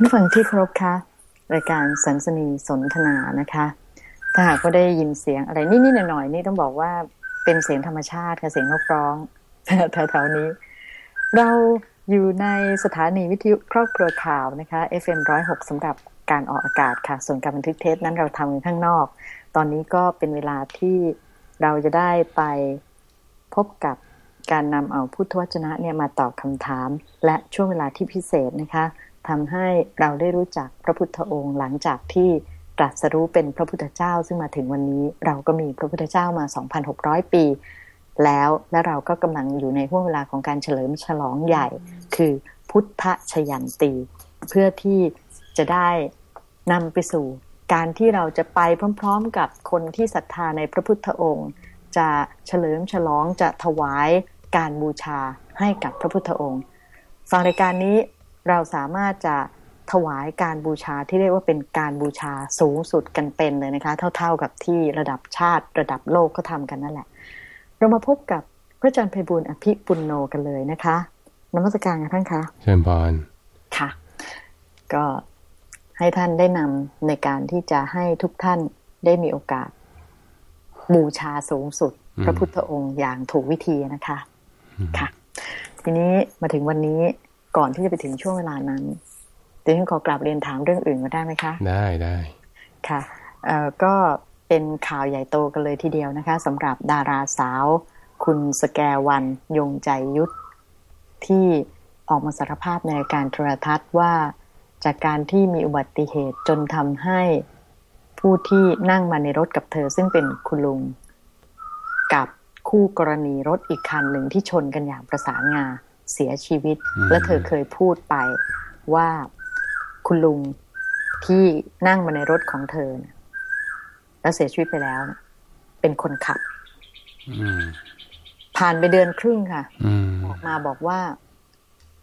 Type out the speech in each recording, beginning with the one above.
ท่านฟังที่เคารพคะรายการสันสนีสนทนานะคะ ถ้าหากก็ได้ยินเสียงอะไรนิดๆหน่อยๆนี่ต้องบอกว่าเป็นเสียงธรรมชาติค่ะเสียงนกร้องแถวๆนี้ เราอยู่ในสถานีวิทยุครอบครัวข่าวนะคะ FM106 สำหรับการออกอากาศค่ะ ส่วนการบันทึกเทปนั้นเราทำกันข้างนอก ตอนนี้ก็เป็นเวลาที่เราจะได้ไปพบกับการนำเอาพุทธวจนะเนี่ยมาตอบคำถาม และช่วงเวลาที่พิเศษนะคะ ทำให้เราได้รู้จักพระพุทธองค์ หลังจากที่ตรัสรู้เป็นพระพุทธเจ้า ซึ่งมาถึงวันนี้เราก็มีพระพุทธเจ้ามา 2,600 ปี แล้วและเราก็กำลังอยู่ในห่วงเวลาของการเฉลิมฉลองใหญ่ คือพุทธชยันตี เพื่อที่จะได้นำไปสู่ การที่เราจะไปพร้อม ๆ กับคนที่ศรัทธาในพระพุทธองค์ จะเฉลิมฉลองจะถวายการบูชาให้กับพระพุทธองค์ ฟังรายการนี้ เราสามารถจะถวายการบูชาที่เรียกว่าเป็นการบูชาสูงสุดกันเป็นเลยนะคะ เท่า ๆกับที่ระดับชาติระดับโลกเขาทำกันนั่นแหละ เรามาพบกับพระอาจารย์ไพบุญอภิปุณโนกันเลยนะคะนมัสการกันท่านคะเชิญพรค่ะ ก็ให้ท่านได้นำในการที่จะให้ทุกท่านได้มีโอกาส บูชาสูงสุด พระพุทธองค์อย่างถูกวิธีนะคะ ค่ะ ทีนี้มาถึงวันนี้ ก่อนที่จะไปถึงช่วงเวลานั้นเดี๋ยวฉันขอกลับเรียนถามเรื่องอื่นก็ได้ไหมคะ ได้ได้ค่ะเอ่อก็เป็นข่าวใหญ่โตกันเลยทีเดียวนะคะสำหรับดาราสาว คุณสแกวันยงใจยุทธที่ออกมาสารภาพในการโทรทัศน์ว่าจากการที่มีอุบัติเหตุจนทำให้ผู้ที่นั่งมาในรถกับเธอซึ่งเป็นคุณลุง กับคู่กรณีรถอีกคันหนึ่งที่ชนกันอย่างประสานงา เสียชีวิต และเธอเคยพูดไปว่าคุณลุงที่นั่งมาในรถของเธอนะแล้วเสียชีวิตไปแล้วนะเป็นคนขับผ่านไปเดือนครึ่งค่ะออกมาบอกว่า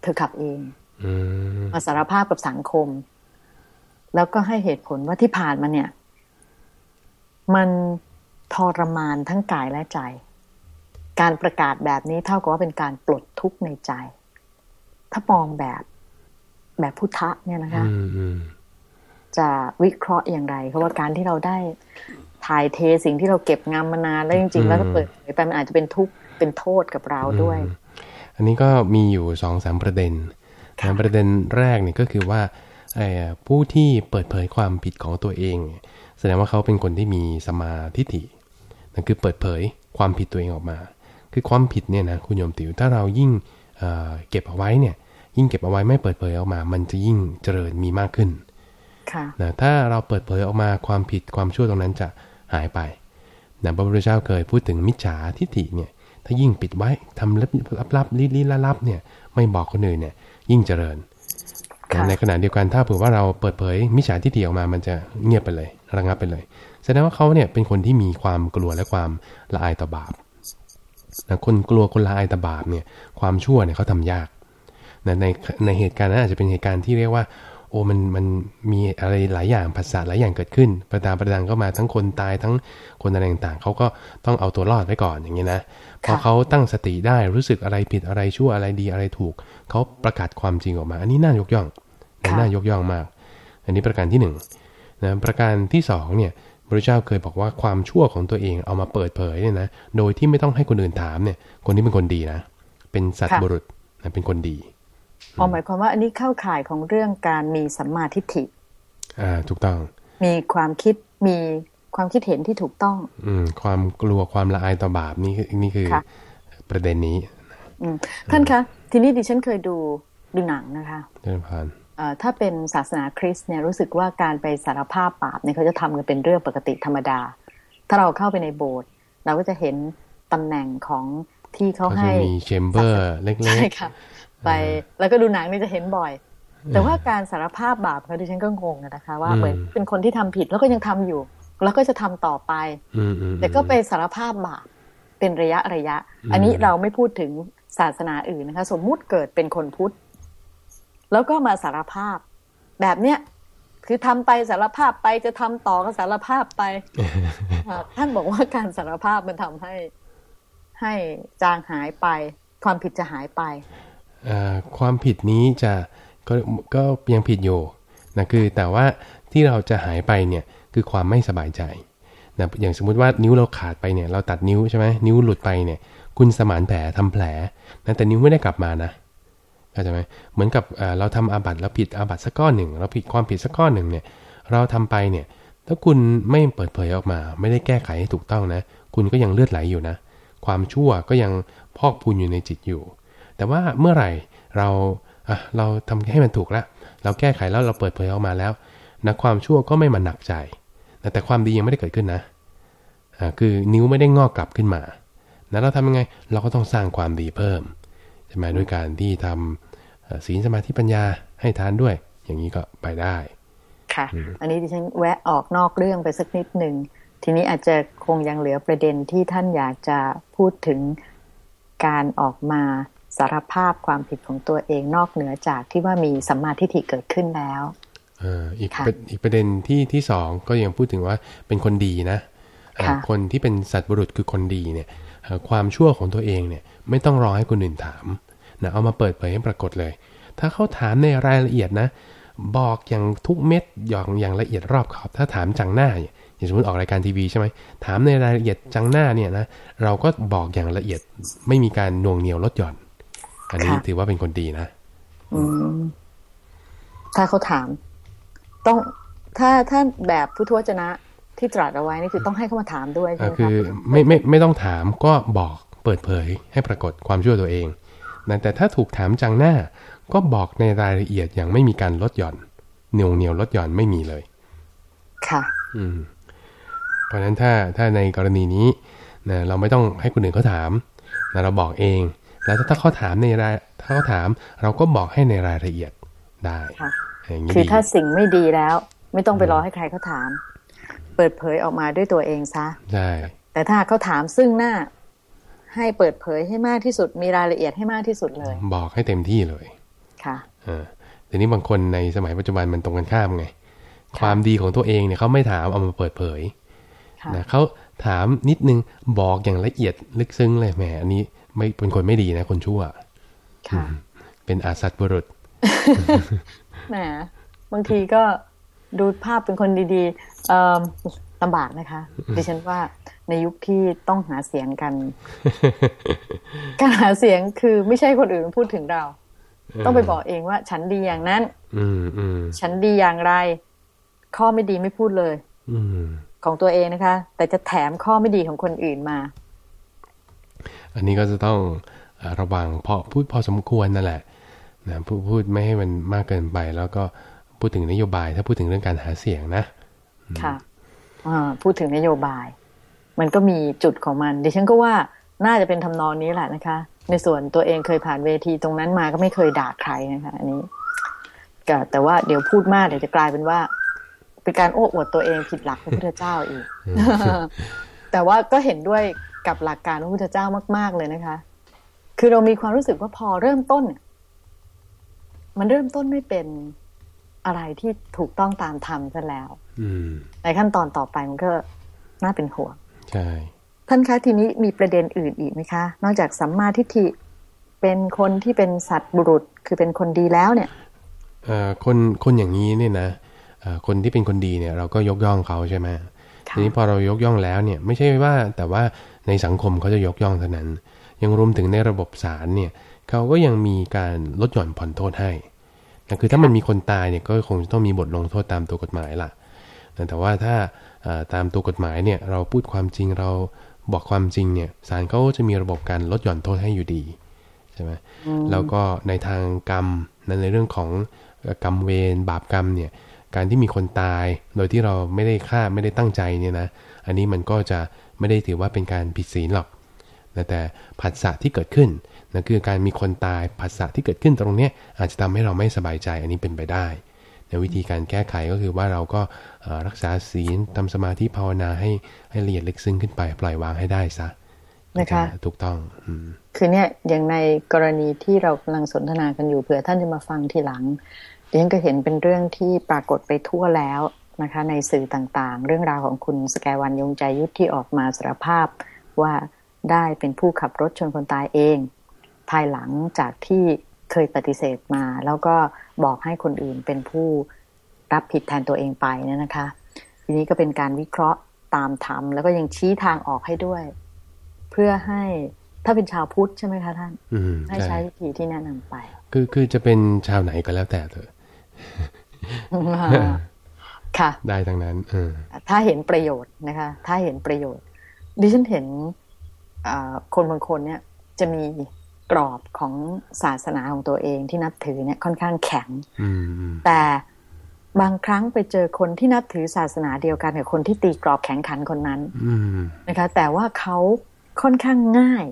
เธอขับเองมาสารภาพกับสังคม แล้วก็ให้เหตุผลว่าที่ผ่านมาเนี่ย มันทรมานทั้งกายและใจ การประกาศแบบนี้เท่ากับว่าเป็นการปลดทุกข์ในใจ ถ้ามองแบบแบบพุทธะเนี่ยนะคะจะวิเคราะห์อย่างไรเพราะว่าการที่เราได้ถ่ายเทสิ่งที่เราเก็บงำมานานแล้วจริงๆ แล้วก็เปิดเผยไปมันอาจจะเป็นทุกข์เป็นโทษกับเราด้วย อันนี้ก็มีอยู่สองสามประเด็นประเด็นแรกเนี่ยก็คือว่าผู้ที่เปิดเผยความผิดของตัวเอง แสดงว่าเขาเป็นคนที่มีสมาธิฐินั่นคือเปิดเผยความผิดตัวเองออกมา คือความผิดเนี่ยนะคุณโยมติวถ้าเรายิ่งเเก็บเอาไว้เนี่ยยิ่งเก็บเอาไว้ไม่เปิดเผยออกมา มันจะยิ่งเจริญมีมากขึ้นนะถ้าเราเปิดเผยออกมาความผิดความชั่วตรงนั้นจะหายไปนะพระพุทธเจ้าเคยพูดถึงมิจฉาทิฏฐิเนี่ย ถ้ายิ่งปิดไว้ทำลับลับลับลิลิลับเนี่ย ไม่บอกคนอื่นเนี่ย ยิ่งเจริญในขณะเดียวกันถ้าเผื่อว่าเราเปิดเผยมิจฉาทิฏฐิออกมา มันจะเงียบไปเลย ระงับไปเลย แสดงว่าเขาเนี่ยเป็นคนที่มีความกลัวและความละอายต่อบาป นะคนกลัวคนละอายตบาปเนี่ยความชั่วเนี่ยเขาทายากนะในในเหตุการณ์นั้นอาจจะเป็นเหตุการณ์ที่เรียกว่า โอ้มันมันมีอะไรหลายอย่างภาษาหลายอย่างเกิดขึ้น ประดาประดังก็มาทั้งคนตายทั้งคนอะไรต่างๆเขาก็ต้องเอาตัวรอดไว้ก่อนอย่างนี้นะพอเขาตั้งสติได้รู้สึกอะไรผิดอะไรชั่วอะไรดีอะไรถูกเขาประกาศความจริงออกมา อันนี้น่ายกย่องน่ายกย่องมาก อันนี้ประการที่หนึ่งนะประการที่สองเนี่ย พระเจ้าเคยบอกว่าความชั่วของตัวเองเอามาเปิดเผยเนี่ยนะ โดยที่ไม่ต้องให้คนอื่นถามเนี่ย คนนี้เป็นคนดีนะ เป็นสัตว์บุรุษนะเป็นคนดีพอหมายความว่าอันนี้เข้าข่ายของเรื่องการมีสัมมาทิฏฐิ อ่า ถูกต้อง มีความคิด มีความคิดเห็นที่ถูกต้อง อืม ความกลัวความละอายต่อบาปนี่คือนี่คือประเด็นนี้ อืมท่านคะ ทีนี้ดิฉันเคยดูดูหนังนะคะเดินผ่าน ถ้าเป็นศาสนาคริสต์เนี่ยรู้สึกว่าการไปสารภาพบาปเนี่ยเขาจะทำกันเป็นเรื่องปกติธรรมดา ถ้าเราเข้าไปในโบสถ์เราก็จะเห็นตำแหน่งของที่เขาให้มีเชมเบอร์เล็กๆใช่ค่ะไปแล้วก็ดูหนังนี่จะเห็นบ่อย แต่ว่าการสารภาพบาปเขาดิฉันก็งงนะคะ ว่าเหมือนเป็นคนที่ทำผิดแล้วก็ยังทำอยู่ แล้วก็จะทำต่อไปแต่ก็ไปสารภาพบาปเป็นระยะระยะ อันนี้เราไม่พูดถึงศาสนาอื่นนะคะ สมมุติเกิดเป็นคนพุทธ แล้วก็มาสารภาพ แบบเนี้ยคือทำไปสารภาพไปจะทำต่อก็สารภาพไปท่านบอกว่าการสารภาพมันทำให้ ให้จางหายไป ความผิดจะหายไปความผิดนี้จะก็ก็ยังผิดอยู่นะคือแต่ว่าที่เราจะหายไปเนี่ยคือความไม่สบายใจนะอย่างสมมุติว่านิ้วเราขาดไปเนี่ย เราตัดนิ้วใช่ไหมนิ้วหลุดไปเนี่ย คุณสมานแผลทำแผลนะแต่นิ้วไม่ได้กลับมานะ เข้าใจไหมเหมือนกับเราทำอาบัตแล้วผิดอาบัติสักก้อนหนึ่งเราผิดความผิดสักก้อนหนึ่งเนี่ย เราทำไปเนี่ย ถ้าคุณไม่เปิดเผยออกมา ไม่ได้แก้ไขให้ถูกต้องนะ คุณก็ยังเลือดไหลอยู่นะ ความชั่วก็ยังพอกพูนอยู่ในจิตอยู่ แต่ว่าเมื่อไหร่เราเราทำให้มันถูกแล้ว เราแก้ไขแล้วเราเปิดเผยออกมาแล้วนะความชั่วก็ไม่มาหนักใจแต่ความดียังไม่ได้เกิดขึ้นนะคือนิ้วไม่ได้งอกกลับขึ้นมานะเราทำยังไง เราก็ต้องสร้างความดีเพิ่มใช่ไหมด้วยการที่ทำ ศีลสมาธิปัญญาให้ทานด้วย อย่างนี้ก็ไปได้ ค่ะ อันนี้ดิฉันแวะออกนอกเรื่องไปสักนิดหนึ่งทีนี้อาจจะคงยังเหลือประเด็นที่ท่านอยากจะพูดถึงการออกมาสารภาพความผิดของตัวเองนอกเหนือจากที่ว่ามีสัมมาทิฏฐิเกิดขึ้นแล้วอีกอีกประเด็นที่ที่สองก็ยังพูดถึงว่าเป็นคนดีนะคนที่เป็นสัตว์บุรุษคือคนดีเนี่ยความชั่วของตัวเองเนี่ยไม่ต้องรอให้คนอื่นถาม นะเอามาเปิดเผยให้ปรากฏเลย ถ้าเขาถามในรายละเอียดนะ บอกอย่างทุกเม็ดอย่างอย่างละเอียดรอบขอบถ้าถามจังหน้าอย่างสมมติออกรายการทีวีใช่ไหมถามในรายละเอียดจังหน้าเนี่ยนะเราก็บอกอย่างละเอียดไม่มีการน่วงเหนียวลดหย่อน อันนี้ถือว่าเป็นคนดีนะอืมถ้าเขาถาม ต้องถ้าถ้าแบบพุทธวจนะที่ตรัสเอาไว้นี่คือต้องให้เขามาถามด้วยใช่ไหมคือไม่ไม่ไม่ต้องถามก็บอกเปิดเผยให้ปรากฏความชั่วตัวเอง นะแต่ถ้าถูกถามจังหน้า ก็บอกในรายละเอียดอย่างไม่มีการลดหย่อนเหนียวเหนียวลดหย่อนไม่มีเลย ค่ะ อืม เพราะฉะนั้นถ้าถ้าในกรณีนี้นะเราไม่ต้องให้คนอื่นเขาถามนะเราบอกเอง แล้วถ้าเขาถามในรายถ้าเขาถาม เราก็บอกให้ในรายละเอียดได้อย่างนี้คือถ้าสิ่งไม่ดีแล้ว ไม่ต้องไปรอให้ใครเขาถาม เปิดเผยออกมาด้วยตัวเองซะใช่แต่ถ้าเขาถามซึ่งหน้า ให้เปิดเผยให้มากที่สุด มีรายละเอียดให้มากที่สุดเลย บอกให้เต็มที่เลย ค่ะแต่นี้บางคนในสมัยปัจจุบันมันตรงกันข้ามไง ความดีของตัวเองเนี่ยเขาไม่ถามเอามาเปิดเผยนะเขาถามนิดนึงบอกอย่างละเอียดลึกซึ้งเลยแหมอันนี้ไม่เป็นคนไม่ดีนะ คนชั่วเป็นอาสัตบุรุษแหมบางทีก็ดูภาพเป็นคนดีๆลำบากนะคะ ดิฉันว่า ในยุคที่ต้องหาเสียงกัน การหาเสียงคือไม่ใช่คนอื่นพูดถึงเรา ต้องไปบอกเองว่า ฉันดีอย่างนั้นอืมอืมฉันดีอย่างไร ข้อไม่ดีไม่พูดเลยอืมของตัวเองนะคะ แต่จะแถมข้อไม่ดีของคนอื่นมา อันนี้ก็จะต้องระวังพอพูดพอสมควรนั่นแหละนะพูดพูดไม่ให้มันมากเกินไป แล้วก็พูดถึงนโยบาย ถ้าพูดถึงเรื่องการหาเสียงนะ ค่ะพูดถึงนโยบาย มันก็มีจุดของมัน ดิฉันก็ว่าน่าจะเป็นทำนองนี้แหละนะคะ ในส่วนตัวเองเคยผ่านเวทีตรงนั้นมาก็ไม่เคยด่าใครนะคะ อันนี้ก็แต่ว่าเดี๋ยวพูดมากเดี๋ยวจะกลายเป็นว่า เป็นการโอ้อวดตัวเองผิดหลักพระพุทธเจ้าอีก แต่ว่าก็เห็นด้วยกับหลักการพระพุทธเจ้ามาก ๆเลยนะคะ คือเรามีความรู้สึกว่าพอเริ่มต้นเนี่ยมันเริ่มต้นไม่เป็นอะไรที่ถูกต้องตามธรรมซะแล้วในขั้นตอนต่อไปมันก็น่าเป็นห่วง ใช่ท่านคะทีนี้มีประเด็นอื่นอีกไหมคะ นอกจากสัมมาทิฏฐิเป็นคนที่เป็นสัตว์บุรุษคือเป็นคนดีแล้วเนี่ยคนคนอย่างนี้เนี่ยนะคนที่เป็นคนดีเนี่ยเราก็ยกย่องเขาใช่ไหมทีนี้พอเรายกย่องแล้วเนี่ยไม่ใช่ว่าแต่ว่าในสังคมเขาจะยกย่องเท่านั้น ยังรวมถึงในระบบศาลเนี่ยเขาก็ยังมีการลดหย่อนผ่อนโทษให้นะคือถ้ามันมีคนตายเนี่ยก็คงจะต้องมีบทลงโทษตามตัวกฎหมายล่ะแต่ว่าถ้า ตามตัวกฎหมายเนี่ยเราพูดความจริงเราบอกความจริงเนี่ยศาลเขาจะมีระบบการลดหย่อนโทษให้อยู่ดีใช่ไหมแล้วก็ในทางกรรมนั้นในเรื่องของกรรมเวรบาปกรรมเนี่ยการที่มีคนตายโดยที่เราไม่ได้ฆ่าไม่ได้ตั้งใจเนี่ยนะอันนี้มันก็จะไม่ได้ถือว่าเป็นการผิดศีลหรอกแต่ผัสสะที่เกิดขึ้นนั่นคือการมีคนตายผัสสะที่เกิดขึ้นตรงนี้อาจจะทำให้เราไม่สบายใจอันนี้เป็นไปได้ใน วิธีการแก้ไขก็คือว่าเราก็รักษาศีลทำสมาธิภาวนาให้ให้ละเอียดลึกซึ้งขึ้นไป ปล่อยวางให้ได้ซะนะคะถูกต้องคือเนี่ยอย่างในกรณีที่เรากำลังสนทนากันอยู่เผื่อท่านจะมาฟังทีหลังดิฉันก็เห็นเป็นเรื่องที่ปรากฏไปทั่วแล้วนะคะ ในสื่อต่างๆ เรื่องราวของคุณสแกวันยงใจยุทธที่ออกมาสารภาพว่าได้เป็นผู้ขับรถชนคนตายเอง ภายหลังจากที่ เคยปฏิเสธมา แล้วก็บอกให้คนอื่นเป็นผู้รับผิดแทนตัวเองไปเนี่ยนะคะ ทีนี้ก็เป็นการวิเคราะห์ตามธรรมแล้วก็ยังชี้ทางออกให้ด้วย เพื่อให้ถ้าเป็นชาวพุทธใช่ไหมคะท่านอืมให้ใช้วิธีที่แนะนำไป คือคือจะเป็นชาวไหนก็แล้วแต่เถอะค่ะ ได้ทั้งนั้นเออถ้าเห็นประโยชน์นะคะ ถ้าเห็นประโยชน์ ดิฉันเห็นอ่าคนบางคนเนี่ย จะมี กรอบของศาสนาของตัวเองที่นับถือเนี่ยค่อนข้างแข็งอืมอืมแต่บางครั้งไปเจอคนที่นับถือศาสนาเดียวกันกับคนที่ตีกรอบแข็งขันคนนั้นอืมนะคะ แต่ว่าเขาค่อนข้างง่าย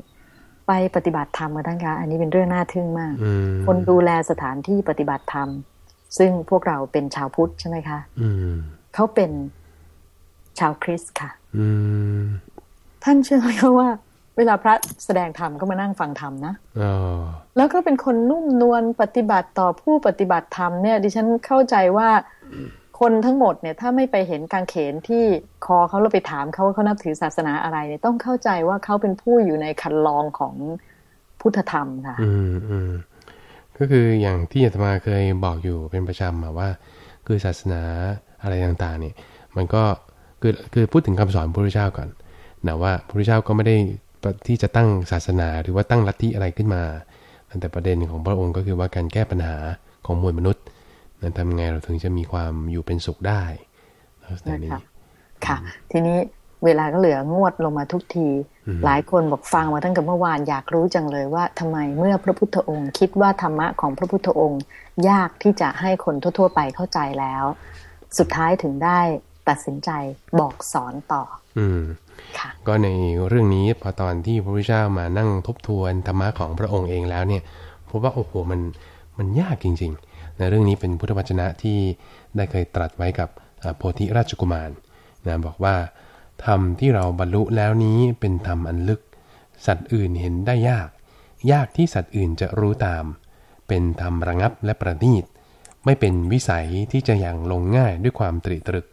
ไปปฏิบัติธรรมกันทั้งคะอันนี้เป็นเรื่องน่าทึ่งมากอืมคนดูแลสถานที่ปฏิบัติธรรม ซึ่งพวกเราเป็นชาวพุทธใช่ไหมคะอืมเขาเป็นชาวคริสต์ค่ะอืมท่านเชื่อไหมคะว่า เวลาพระแสดงธรรมก็มานั่งฟังธรรมนะอ๋อแล้วก็เป็นคนนุ่มนวลปฏิบัติต่อผู้ปฏิบัติธรรมเนี่ย ดิฉันเข้าใจว่าคนทั้งหมดเนี่ย ถ้าไม่ไปเห็นกางเขนที่คอเขาเราไปถามเขาว่าเขานับถือศาสนาอะไรเนี่ยต้องเข้าใจว่าเขาเป็นผู้อยู่ในคันลองของพุทธธรรมค่ะ อืมอืมก็คืออย่างที่อาตมาเคยบอกอยู่เป็นประจำมาว่า คือศาสนาอะไรต่างๆ เนี่ย มันก็คือคือพูดถึงคำสอนพระพุทธเจ้าก่อนนะว่าพระพุทธเจ้าก็ไม่ได้ ที่จะตั้งศาสนาหรือว่าตั้งลัทธิอะไรขึ้นมาแต่ประเด็นของพระองค์ก็คือว่าการแก้ปัญหาของมวลมนุษย์นั้นทำยังไงเราถึงจะมีความอยู่เป็นสุขได้ลักษณะนี้นะคะค่ะ ทีนี้เวลาก็เหลืองวดลงมาทุกทีอืมหลายคนบอกฟังมาตั้งแต่เมื่อวานอยากรู้จังเลยว่าทำไมเมื่อพระพุทธองค์ คิดว่าธรรมะของพระพุทธองค์ ยากที่จะให้คนทั่ว ๆ ไปเข้าใจแล้ว สุดท้ายถึงได้ตัดสินใจบอกสอนต่อ อืมค่ะก็ในเรื่องนี้พอตอนที่พระพุทธเจ้ามานั่งทบทวนธรรมะของพระองค์เองแล้วเนี่ยพบว่าโอ้โหมันมันยากจริงๆในเรื่องนี้เป็นพุทธวจนะที่ได้เคยตรัสไว้กับอ่าโพธิราชกุมารนะบอกว่าธรรมที่เราบรรลุแล้วนี้เป็นธรรมอันลึก สัตว์อื่นเห็นได้ยาก ยากที่สัตว์อื่นจะรู้ตาม เป็นธรรมระงับและประณีต ไม่เป็นวิสัยที่จะอย่างลงง่ายด้วยความตริตรึก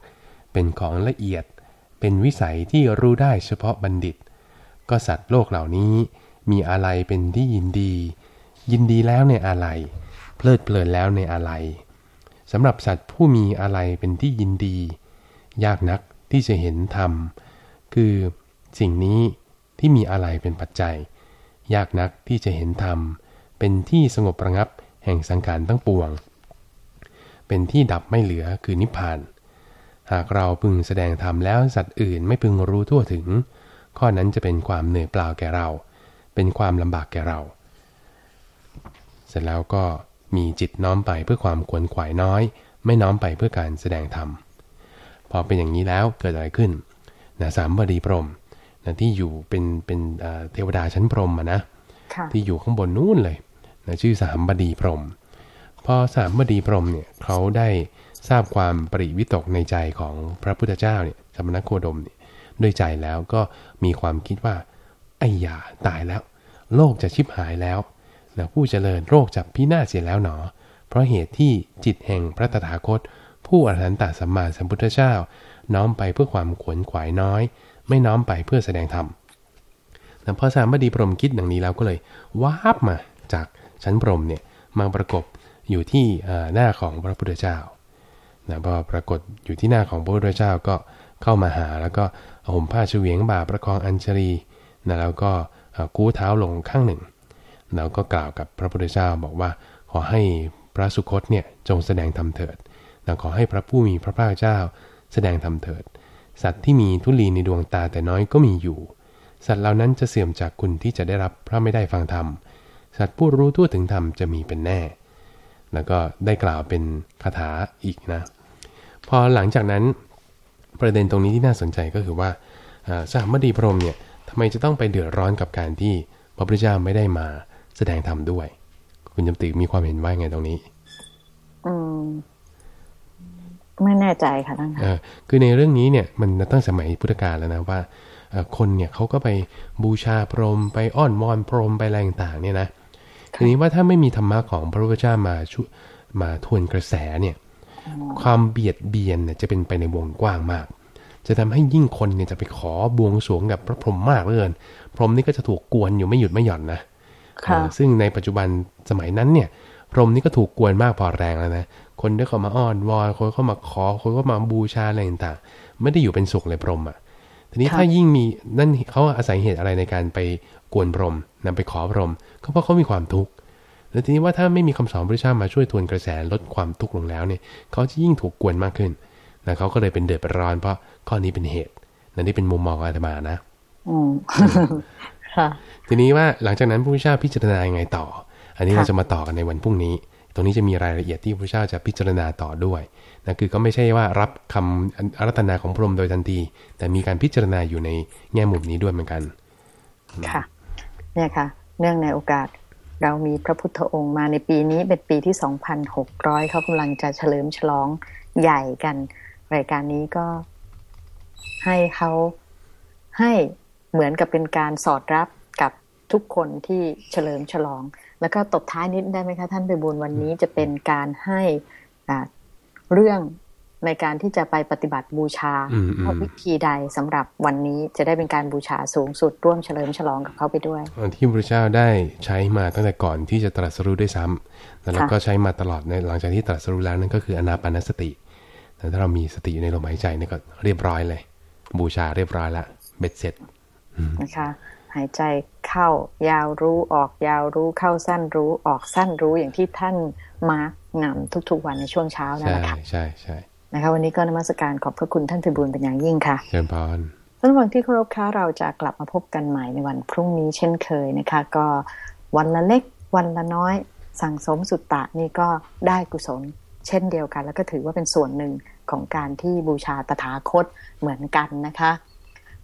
เป็นของละเอียด เป็นวิสัยที่รู้ได้เฉพาะบัณฑิต ก็สัตว์โลกเหล่านี้มีอะไรเป็นที่ยินดี ยินดีแล้วในอะไร เพลิดเพลินแล้วในอะไรสำหรับสัตว์ผู้มีอะไรเป็นที่ยินดี ยากนักที่จะเห็นธรรม คือสิ่งนี้ที่มีอะไรเป็นปัจจัย ยากนักที่จะเห็นธรรม เป็นที่สงบประงับแห่งสังขารทั้งปวง เป็นที่ดับไม่เหลือคือนิพพาน หากเราพึงแสดงธรรมแล้วสัตว์อื่นไม่พึงรู้ทั่วถึง ข้อนั้นจะเป็นความเหนื่อยเปล่าแก่เรา เป็นความลำบากแก่เรา เสร็จแล้วก็มีจิตน้อมไปเพื่อความขวนขวายน้อย ไม่น้อมไปเพื่อการแสดงธรรมพอเป็นอย่างนี้แล้วเกิดอะไรขึ้นนะสามบดีพรหมนะที่อยู่เป็นเป็นเอ่อเทวดาชั้นพรหมอะนะค่ะที่อยู่ข้างบนนู้นเลยนะชื่อสามบดีพรหมพอสามบดีพรหมเนี่ยเขาได้ ทราบความปริวิตกในใจของพระพุทธเจ้าเนี่ยสมณโคดมเนี่ยด้วยใจแล้วก็มีความคิดว่าไอ้ยาตายแล้ว โลกจะชิบหายแล้วนะผู้เจริญโรคจะพินาศเสียแล้วหนอ เพราะเหตุที่จิตแห่งพระตถาคต ผู้อรหันตสัมมาสัมพุทธเจ้า น้อมไปเพื่อความขวนขวายน้อย ไม่น้อมไปเพื่อแสดงธรรมแต่พอสามบดีพรมคิดดังนี้แล้วก็เลยวาบมาจากชั้นพรมเนี่ยมาประกบอยู่ที่หน้าของพระพุทธเจ้า นะพอปรากฏอยู่ที่หน้าของพระพุทธเจ้าก็เข้ามาหา แล้วก็ห่มผ้าเฉวียงบ่าประคองอัญชลีนะแล้วก็กู้เท้าลงข้างหนึ่ง แล้วก็กล่าวกับพระพุทธเจ้าบอกว่าขอให้พระสุคตเนี่ยจงแสดงธรรมเถิดนะขอให้พระผู้มีพระภาคเจ้าแสดงธรรมเถิด สัตว์ที่มีทุลีในดวงตาแต่น้อยก็มีอยู่ สัตว์เหล่านั้นจะเสื่อมจากคุณที่จะได้รับเพราะไม่ได้ฟังธรรม สัตว์ผู้รู้ทั่วถึงธรรมจะมีเป็นแน่ แล้วก็ได้กล่าวเป็นคาถาอีกนะ พอหลังจากนั้นประเด็นตรงนี้ที่น่าสนใจก็คือว่าอ่าสามดีพรหมเนี่ยทำไมจะต้องไปเดือดร้อนกับการที่พระพุทธเจ้าไม่ได้มาแสดงธรรมด้วย คุณจำติมีความเห็นว่าไงตรงนี้ อืมไม่แน่ใจค่ะท่านเอค่ะอคือในเรื่องนี้เนี่ยมันตั้งสมัยพุทธกาลแล้วนะว่าเอ่อคนเนี่ยเขาก็ไปบูชาพรหมไปอ้อนวอนพรหมไปอะไรต่างๆเนี่ยนะ ทีนี้ว่าถ้าไม่มีธรรมะของพระพุทธเจ้ามาช่วยมาทวนกระแสเนี่ย ความเบียดเบียนเนี่ยจะเป็นไปในวงกว้างมาก จะทำให้ยิ่งคนเนี่ยจะไปขอบวงสรวงกับพระพรหมมากเหลือเกินพรหมนี่ก็จะถูกกวนอยู่ไม่หยุดไม่หย่อนนะค่ะเออซึ่งในปัจจุบันสมัยนั้นเนี่ย พรหมนี่ก็ถูกกวนมากพอแรงแล้วนะ คนที่เขามาอ้อนวอนคนเข้ามาขอ คนเข้ามาบูชาอะไรต่างๆ ไม่ได้อยู่เป็นสุขเลยพรหมอะ ทีนี้ถ้ายิ่งมีนั่นเขาอาศัยเหตุอะไรในการไป กวนพรหมนำไปขอพรหมก็เพราะเขามีความทุกข์แล้วทีนี้ว่าถ้าไม่มีคำสอนพระเจ้ามาช่วยทวนกระแสลดความทุกข์ลงแล้วเนี่ยเขาจะยิ่งถูกกวนมากขึ้นนะเขาก็เลยเป็นเดือดร้อน เพราะข้อนี้เป็นเหตุนั่นนี่เป็นมุมมองอาตมานะอืมค่ะ ทีนี้ว่าหลังจากนั้นพระพุทธเจ้าพิจารณายังไงต่อ อันนี้เราจะมาต่อกันในวันพรุ่งนี้ ตรงนี้จะมีรายละเอียดที่พระพุทธเจ้าจะพิจารณาต่อด้วยนะคือก็ไม่ใช่ว่ารับคำอารัตนาของพระองค์โดยทันที แต่มีการพิจารณาอยู่ในแง่มุมนี้ด้วยเหมือนกัน ค่ะ เนี่ยค่ะ เนื่องในโอกาสเรามีพระพุทธองค์มาในปีนี้เป็นปีที่ 2,600 เขากำลังจะเฉลิมฉลองใหญ่กัน รายการนี้ก็ให้เขาให้เหมือนกับเป็นการสอดรับกับทุกคนที่เฉลิมฉลอง แล้วก็ตบท้ายนิดได้ไหมคะท่านไปบุญวันนี้จะเป็นการให้เรื่อง ในการที่จะไปปฏิบัติบูชาอืมอืมว่าวิธีใดสำหรับวันนี้จะได้เป็นการบูชาสูงสุดร่วมเฉลิมฉลองกับเขาไปด้วยที่พระพุทธเจ้าได้ใช้มาตั้งแต่ก่อนที่จะตรัสรู้ด้วยซ้ำแล้วก็ใช้มาตลอดในหลังจากที่ตรัสรู้แล้วนั่นก็คืออนาปานสติแต่ถ้าเรามีสติอยู่ในลมหายใจนี่ก็เรียบร้อยเลย บูชาเรียบร้อยละเบ็ดเสร็จนะคะหายใจเข้ายาวรู้ออกยาวรู้เข้าสั้นรู้ออกสั้นรู้อย่างที่ท่านมาร์กนำทุกๆวันในช่วงเช้านั่นใช่แหละค่ะใช่ใช่ นะคะ วันนี้ก็นมัสการขอบพระคุณท่านพิบูลเป็นอย่างยิ่งค่ะเชิญพรท่านผู้ฟังที่เคารพคะเราจะกลับมาพบกันใหม่ในวันพรุ่งนี้เช่นเคยนะคะ ก็วันละเล็กวันละน้อย สั่งสมสุตตะนี่ก็ได้กุศล เช่นเดียวกัน แล้วก็ถือว่าเป็นส่วนหนึ่งของการที่บูชาตถาคตเหมือนกันนะคะ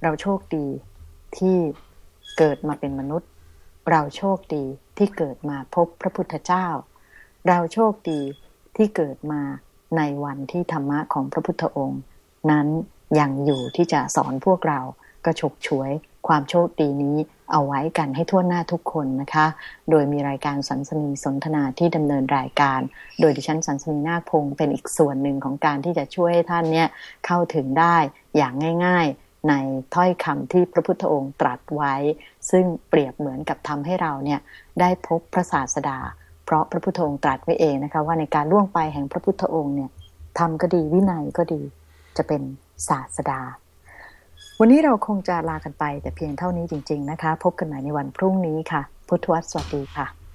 เราโชคดีที่เกิดมาเป็นมนุษย์ เราโชคดีที่เกิดมาพบพระพุทธเจ้า เราโชคดีที่เกิดมา ในวันที่ธรรมะของพระพุทธองค์ นั้นยังอยู่ที่จะสอนพวกเราก็ฉกฉวยความโชคดีนี้เอาไว้กันให้ทั่วหน้าทุกคนนะคะ โดยมีรายการสันสนีสนทนาที่ดำเนินรายการ โดยดิฉันสันสนีนาคพงศ์เป็นอีกส่วนหนึ่งของการที่จะช่วยให้ท่านเนี่ยเข้าถึงได้อย่างง่าย ๆ ในถ้อยคำที่พระพุทธองค์ตรัสไว้ ซึ่งเปรียบเหมือนกับทำให้เราเนี่ยได้พบพระศาสดา เพราะพระพุทธองค์ตรัสไว้เองนะคะว่าในการล่วงไปแห่งพระพุทธองค์เนี่ยทำก็ดีวินัยก็ดีจะเป็นศาสดา วันนี้เราคงจะลากันไปแต่เพียงเท่านี้จริง ๆ นะคะ พบกันใหม่ในวันพรุ่งนี้ค่ะ พุทธวัตรสวัสดีค่ะ